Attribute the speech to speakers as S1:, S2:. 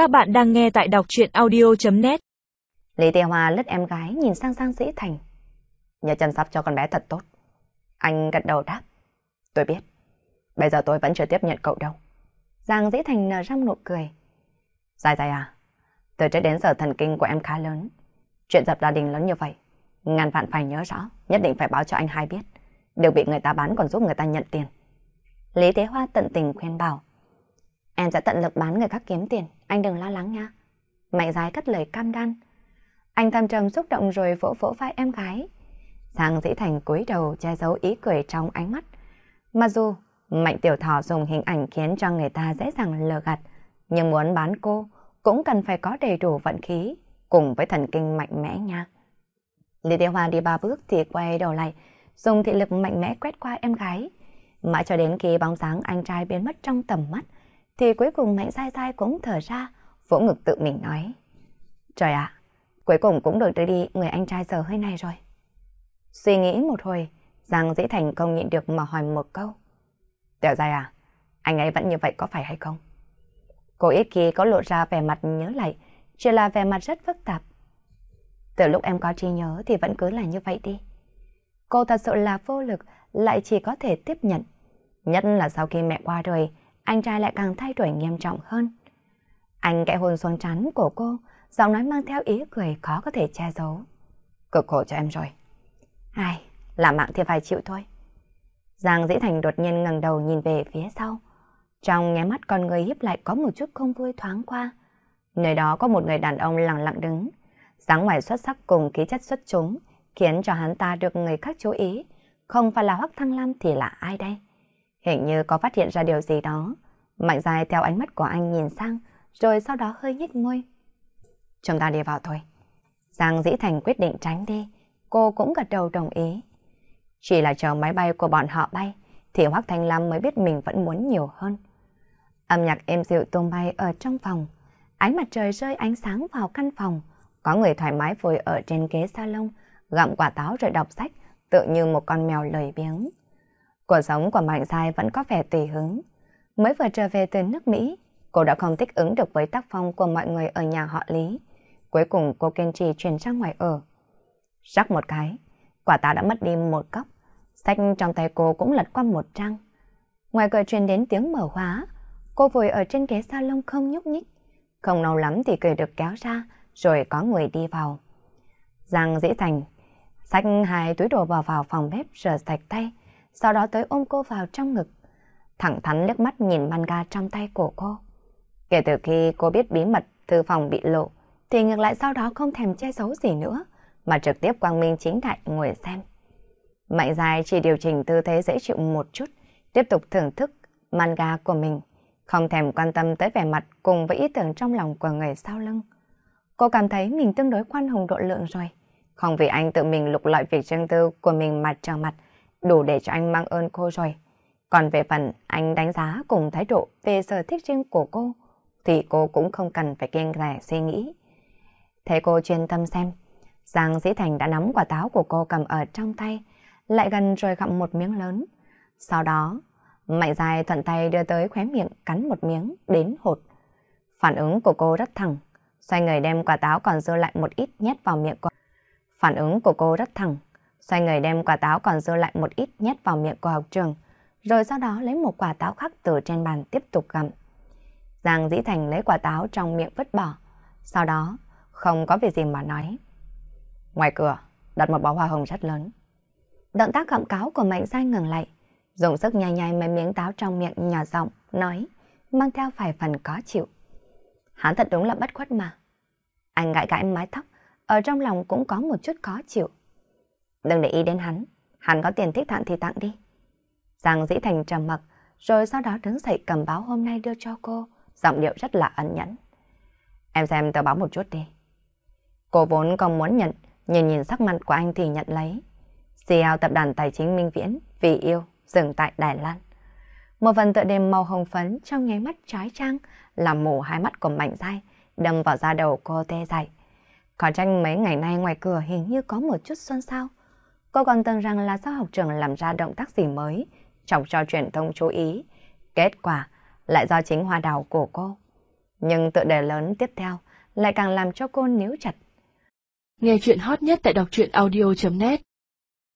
S1: Các bạn đang nghe tại đọc chuyện audio.net
S2: Lý Tiêu Hoa lướt em gái nhìn sang Giang Dĩ Thành. Nhớ chăm sóc cho con bé thật tốt. Anh gật đầu đáp. Tôi biết. Bây giờ tôi vẫn chưa tiếp nhận cậu đâu. Giang Dĩ Thành nở răng nụ cười. Dài dài à, từ trước đến giờ thần kinh của em khá lớn. Chuyện dập gia đình lớn như vậy, ngàn vạn phải nhớ rõ, nhất định phải báo cho anh hai biết. Đều bị người ta bán còn giúp người ta nhận tiền. Lý Tế Hoa tận tình khuyên bảo. Em sẽ tận lực bán người khác kiếm tiền, anh đừng lo lắng nha. Mạnh gái cất lời cam đoan. Anh thầm trầm xúc động rồi vỗ vỗ vai em gái. Giang Dĩ Thành cúi đầu che giấu ý cười trong ánh mắt. Mặc dù Mạnh Tiểu Thỏ dùng hình ảnh khiến cho người ta dễ dàng lừa gạt, nhưng muốn bán cô cũng cần phải có đầy đủ vận khí cùng với thần kinh mạnh mẽ nha. Lý Tiêu Hoa đi ba bước thì quay đầu lại, dùng thị lực mạnh mẽ quét qua em gái. Mãi cho đến khi bóng dáng anh trai biến mất trong tầm mắt, thì cuối cùng Mạnh Sai Sai cũng thở ra, vỗ ngực tự mình nói. Trời ạ, cuối cùng cũng được đưa đi người anh trai giờ hơi này rồi. Suy nghĩ một hồi, Giang Dĩ Thành không nhịn được mà hỏi một câu. Tiểu dài à, anh ấy vẫn như vậy có phải hay không? Cô ít khi có lộ ra vẻ mặt nhớ lại, chỉ là vẻ mặt rất phức tạp. Từ lúc em có trí nhớ thì vẫn cứ là như vậy đi. Cô thật sự là vô lực, lại chỉ có thể tiếp nhận. Nhất là sau khi mẹ qua đời, anh trai lại càng thay đổi nghiêm trọng hơn. Anh kẽ hôn xuống trán của cô, giọng nói mang theo ý cười khó có thể che giấu. Cực khổ cho em rồi. Ai, làm mạng thì phải chịu thôi. Giang Dĩ Thành đột nhiên ngẩng đầu nhìn về phía sau. Trong nhé mắt con người hiếp lại có một chút không vui thoáng qua. Nơi đó có một người đàn ông lặng lặng đứng. dáng ngoài xuất sắc cùng khí chất xuất chúng, khiến cho hắn ta được người khác chú ý. Không phải là Hoắc Thăng Lam thì là ai đây? Hình như có phát hiện ra điều gì đó. Mạnh dài theo ánh mắt của anh nhìn sang, rồi sau đó hơi nhếch môi. Chúng ta đi vào thôi. Giang Dĩ Thành quyết định tránh đi, cô cũng gật đầu đồng ý. Chỉ là chờ máy bay của bọn họ bay, thì Hoắc Thanh Lam mới biết mình vẫn muốn nhiều hơn. Âm nhạc êm dịu tung bay ở trong phòng, ánh mặt trời rơi ánh sáng vào căn phòng, có người thoải mái ngồi ở trên ghế salon, gặm quả táo rồi đọc sách, tự như một con mèo lười biếng. Cuộc sống của Mạnh Giai vẫn có vẻ tùy hứng. Mới vừa trở về từ nước Mỹ, cô đã không thích ứng được với tác phong của mọi người ở nhà họ Lý. Cuối cùng cô kiên trì chuyển ra ngoài ở. Rắc một cái, quả táo đã mất đi một cốc. Sách trong tay cô cũng lật qua một trang. Ngoài cửa truyền đến tiếng mở khóa, cô vội ở trên ghế salon không nhúc nhích. Không lâu lắm thì cười được kéo ra, rồi có người đi vào. Giang dĩ thành, sách hai túi đồ vào vào phòng bếp rửa sạch tay, sau đó tới ôm cô vào trong ngực. Thẳng thắn liếc mắt nhìn manga trong tay của cô. Kể từ khi cô biết bí mật thư phòng bị lộ, thì ngược lại sau đó không thèm che giấu gì nữa, mà trực tiếp quang minh chính đại ngồi xem. Mạnh dài chỉ điều chỉnh tư thế dễ chịu một chút, tiếp tục thưởng thức manga của mình, không thèm quan tâm tới vẻ mặt cùng với ý tưởng trong lòng của người sau lưng. Cô cảm thấy mình tương đối khoan hồng độ lượng rồi. Không vì anh tự mình lục lọi việc riêng tư của mình mà trở mặt, đủ để cho anh mang ơn cô rồi. Còn về phần anh đánh giá cùng thái độ về sở thích riêng của cô, thì cô cũng không cần phải kiêng rẻ suy nghĩ. Thế cô chuyên tâm xem, Giang Dĩ Thành đã nắm quả táo của cô cầm ở trong tay, lại gần rồi gặm một miếng lớn. Sau đó, Mạnh dài thuận tay đưa tới khóe miệng cắn một miếng đến hột. Phản ứng của cô rất thẳng, xoay người đem quả táo còn dư lại một ít nhét vào miệng cô. Phản ứng của cô rất thẳng, xoay người đem quả táo còn dư lại một ít nhét vào miệng của học trường, rồi sau đó lấy một quả táo khác từ trên bàn tiếp tục gặm. Giang Dĩ Thành lấy quả táo trong miệng vứt bỏ, sau đó không có việc gì mà nói. Ngoài cửa, đặt một bó hoa hồng rất lớn. Động tác gặm cáo của Mạnh Giai ngừng lại, dùng sức nhai nhai mấy miếng táo trong miệng nhỏ giọng, nói, mang theo vài phần có chịu. Hắn thật đúng là bất khuất mà. Anh gãi gãi mái tóc, ở trong lòng cũng có một chút khó chịu. Đừng để ý đến hắn, hắn có tiền thích tặng thì tặng đi. Giang dĩ thành trầm mặc, rồi sau đó đứng dậy cầm báo hôm nay đưa cho cô, giọng điệu rất là ẩn nhẫn. Em xem tờ báo một chút đi. Cô vốn còn muốn nhận, nhìn nhìn sắc mặt của anh thì nhận lấy. CEO tập đoàn tài chính Minh Viễn vì yêu dừng tại Đài Loan. Một phần tựa đêm màu hồng phấn trong nháy mắt trái trang làm mù hai mắt của Mạnh Giai, đâm vào da đầu cô tê dại. Có tranh mấy ngày nay ngoài cửa hình như có một chút xuân sao. Cô còn tưởng rằng là do học trường làm ra động tác gì mới, chọc cho truyền thông chú ý. Kết quả lại do chính hoa đào của cô. Nhưng tựa đề lớn tiếp theo lại càng làm cho cô níu chặt.
S1: Nghe chuyện hot nhất tại đọc truyện audio.net